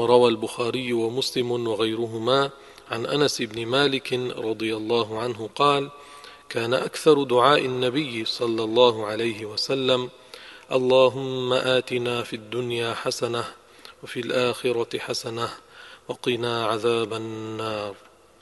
وروى البخاري ومسلم وغيرهما عن أنس بن مالك رضي الله عنه قال كان أكثر دعاء النبي صلى الله عليه وسلم اللهم آتنا في الدنيا حسنة وفي الآخرة حسنة وقنا عذاب النار.